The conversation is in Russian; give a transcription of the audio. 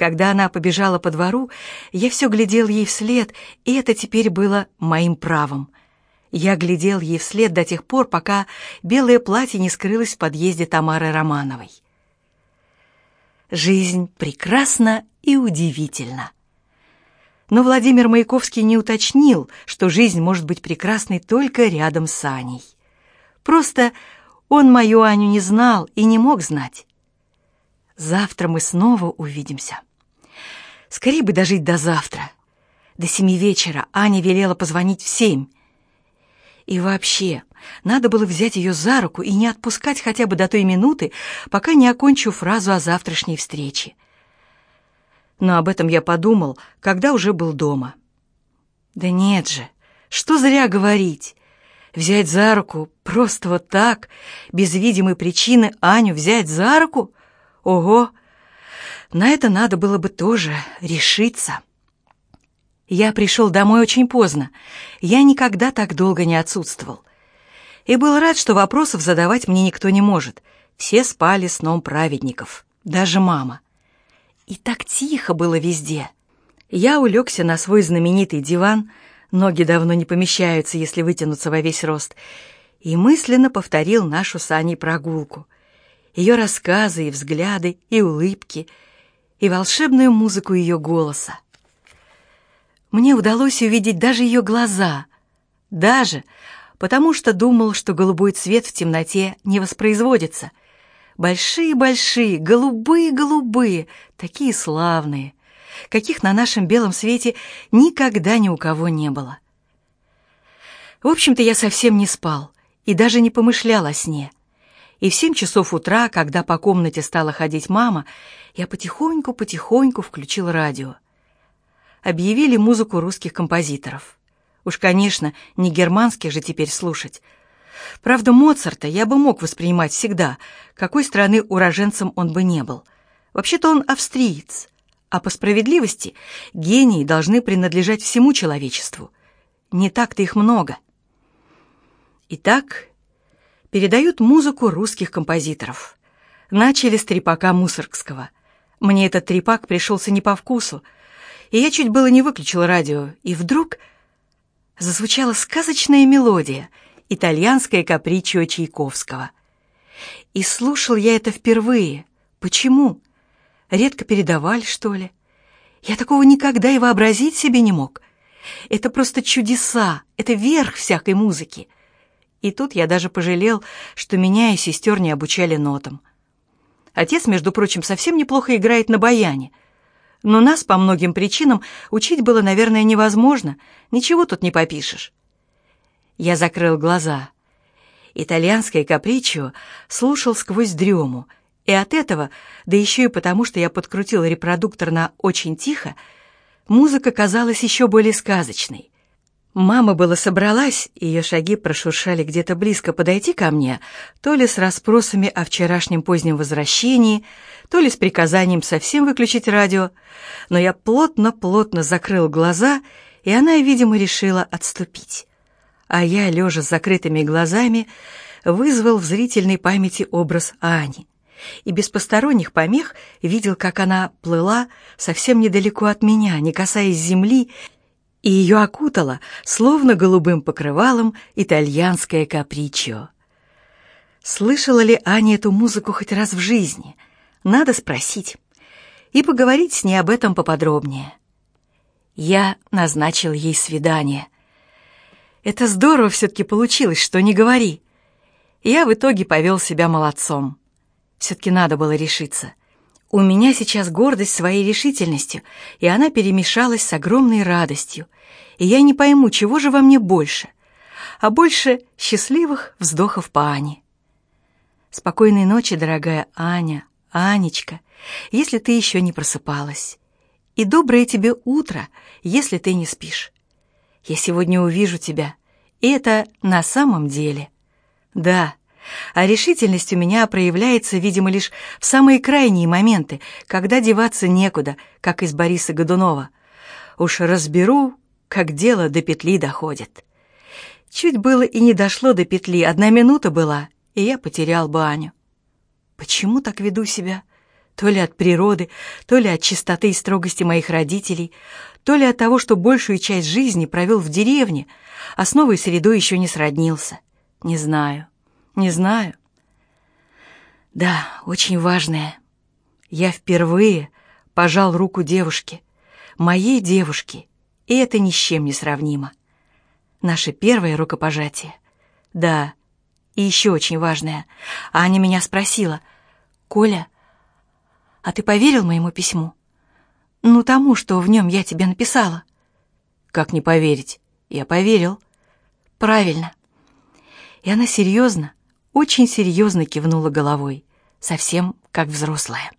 Когда она побежала по двору, я все глядел ей вслед, и это теперь было моим правом. Я глядел ей вслед до тех пор, пока белое платье не скрылось в подъезде Тамары Романовой. Жизнь прекрасна и удивительна. Но Владимир Маяковский не уточнил, что жизнь может быть прекрасной только рядом с Аней. Просто он мою Аню не знал и не мог знать. Завтра мы снова увидимся. Скорее бы дожить до завтра. До семи вечера Аня велела позвонить в семь. И вообще, надо было взять ее за руку и не отпускать хотя бы до той минуты, пока не окончу фразу о завтрашней встрече. Но об этом я подумал, когда уже был дома. Да нет же, что зря говорить. Взять за руку, просто вот так, без видимой причины Аню взять за руку? Ого! На это надо было бы тоже решиться. Я пришел домой очень поздно. Я никогда так долго не отсутствовал. И был рад, что вопросов задавать мне никто не может. Все спали сном праведников, даже мама. И так тихо было везде. Я улегся на свой знаменитый диван, ноги давно не помещаются, если вытянуться во весь рост, и мысленно повторил нашу с Аней прогулку. Ее рассказы и взгляды, и улыбки, и волшебную музыку ее голоса. Мне удалось увидеть даже ее глаза. Даже, потому что думал, что голубой цвет в темноте не воспроизводится. Большие-большие, голубые-голубые, такие славные каких на нашем белом свете никогда ни у кого не было. В общем-то, я совсем не спал и даже не помышлял о сне. И в семь часов утра, когда по комнате стала ходить мама, я потихоньку-потихоньку включил радио. Объявили музыку русских композиторов. Уж, конечно, не германских же теперь слушать. Правда, Моцарта я бы мог воспринимать всегда, какой страны уроженцем он бы не был. Вообще-то он австриец, а по справедливости гении должны принадлежать всему человечеству. Не так-то их много. Итак, передают музыку русских композиторов. Начали с трепака Мусоргского. Мне этот трепак пришелся не по вкусу, и я чуть было не выключил радио, и вдруг зазвучала сказочная мелодия, итальянская капричо Чайковского. И слушал я это впервые. Почему? Редко передавали, что ли? Я такого никогда и вообразить себе не мог. Это просто чудеса, это верх всякой музыки. И тут я даже пожалел, что меня и сестер не обучали нотам. Отец, между прочим, совсем неплохо играет на баяне. Но нас по многим причинам учить было, наверное, невозможно. Ничего тут не попишешь. Я закрыл глаза. Итальянское капричо слушал сквозь дрему — и от этого, да еще и потому, что я подкрутил репродуктор на «очень тихо», музыка казалась еще более сказочной. Мама была собралась, ее шаги прошуршали где-то близко. Подойти ко мне, то ли с расспросами о вчерашнем позднем возвращении, то ли с приказанием совсем выключить радио, но я плотно-плотно закрыл глаза, и она, видимо, решила отступить. А я, лежа с закрытыми глазами, вызвал в зрительной памяти образ Ани. И без посторонних помех видел, как она плыла совсем недалеко от меня, не касаясь земли, и ее окутала, словно голубым покрывалом, итальянское капричо. Слышала ли Аня эту музыку хоть раз в жизни? Надо спросить. И поговорить с ней об этом поподробнее. Я назначил ей свидание. Это здорово все-таки получилось, что не говори. Я в итоге повел себя молодцом. Все-таки надо было решиться. У меня сейчас гордость своей решительностью, и она перемешалась с огромной радостью. И я не пойму, чего же во мне больше. А больше счастливых вздохов по Ане. Спокойной ночи, дорогая Аня, Анечка, если ты еще не просыпалась. И доброе тебе утро, если ты не спишь. Я сегодня увижу тебя, и это на самом деле. Да, а решительность у меня проявляется, видимо, лишь в самые крайние моменты, когда деваться некуда, как из Бориса Годунова. Уж разберу, как дело до петли доходит. Чуть было и не дошло до петли, одна минута была, и я потерял баню. Почему так веду себя? То ли от природы, то ли от чистоты и строгости моих родителей, то ли от того, что большую часть жизни провел в деревне, а с новой средой еще не сроднился. Не знаю, не знаю. Да, очень важное. Я впервые пожал руку девушке, моей девушке, и это ни с чем не сравнимо. Наше первое рукопожатие. Да, и еще очень важное. Аня меня спросила, «Коля, а ты поверил моему письму? Ну, тому, что в нем я тебе написала». «Как не поверить? Я поверил». «Правильно». И она серьезно, очень серьезно кивнула головой, совсем как взрослая.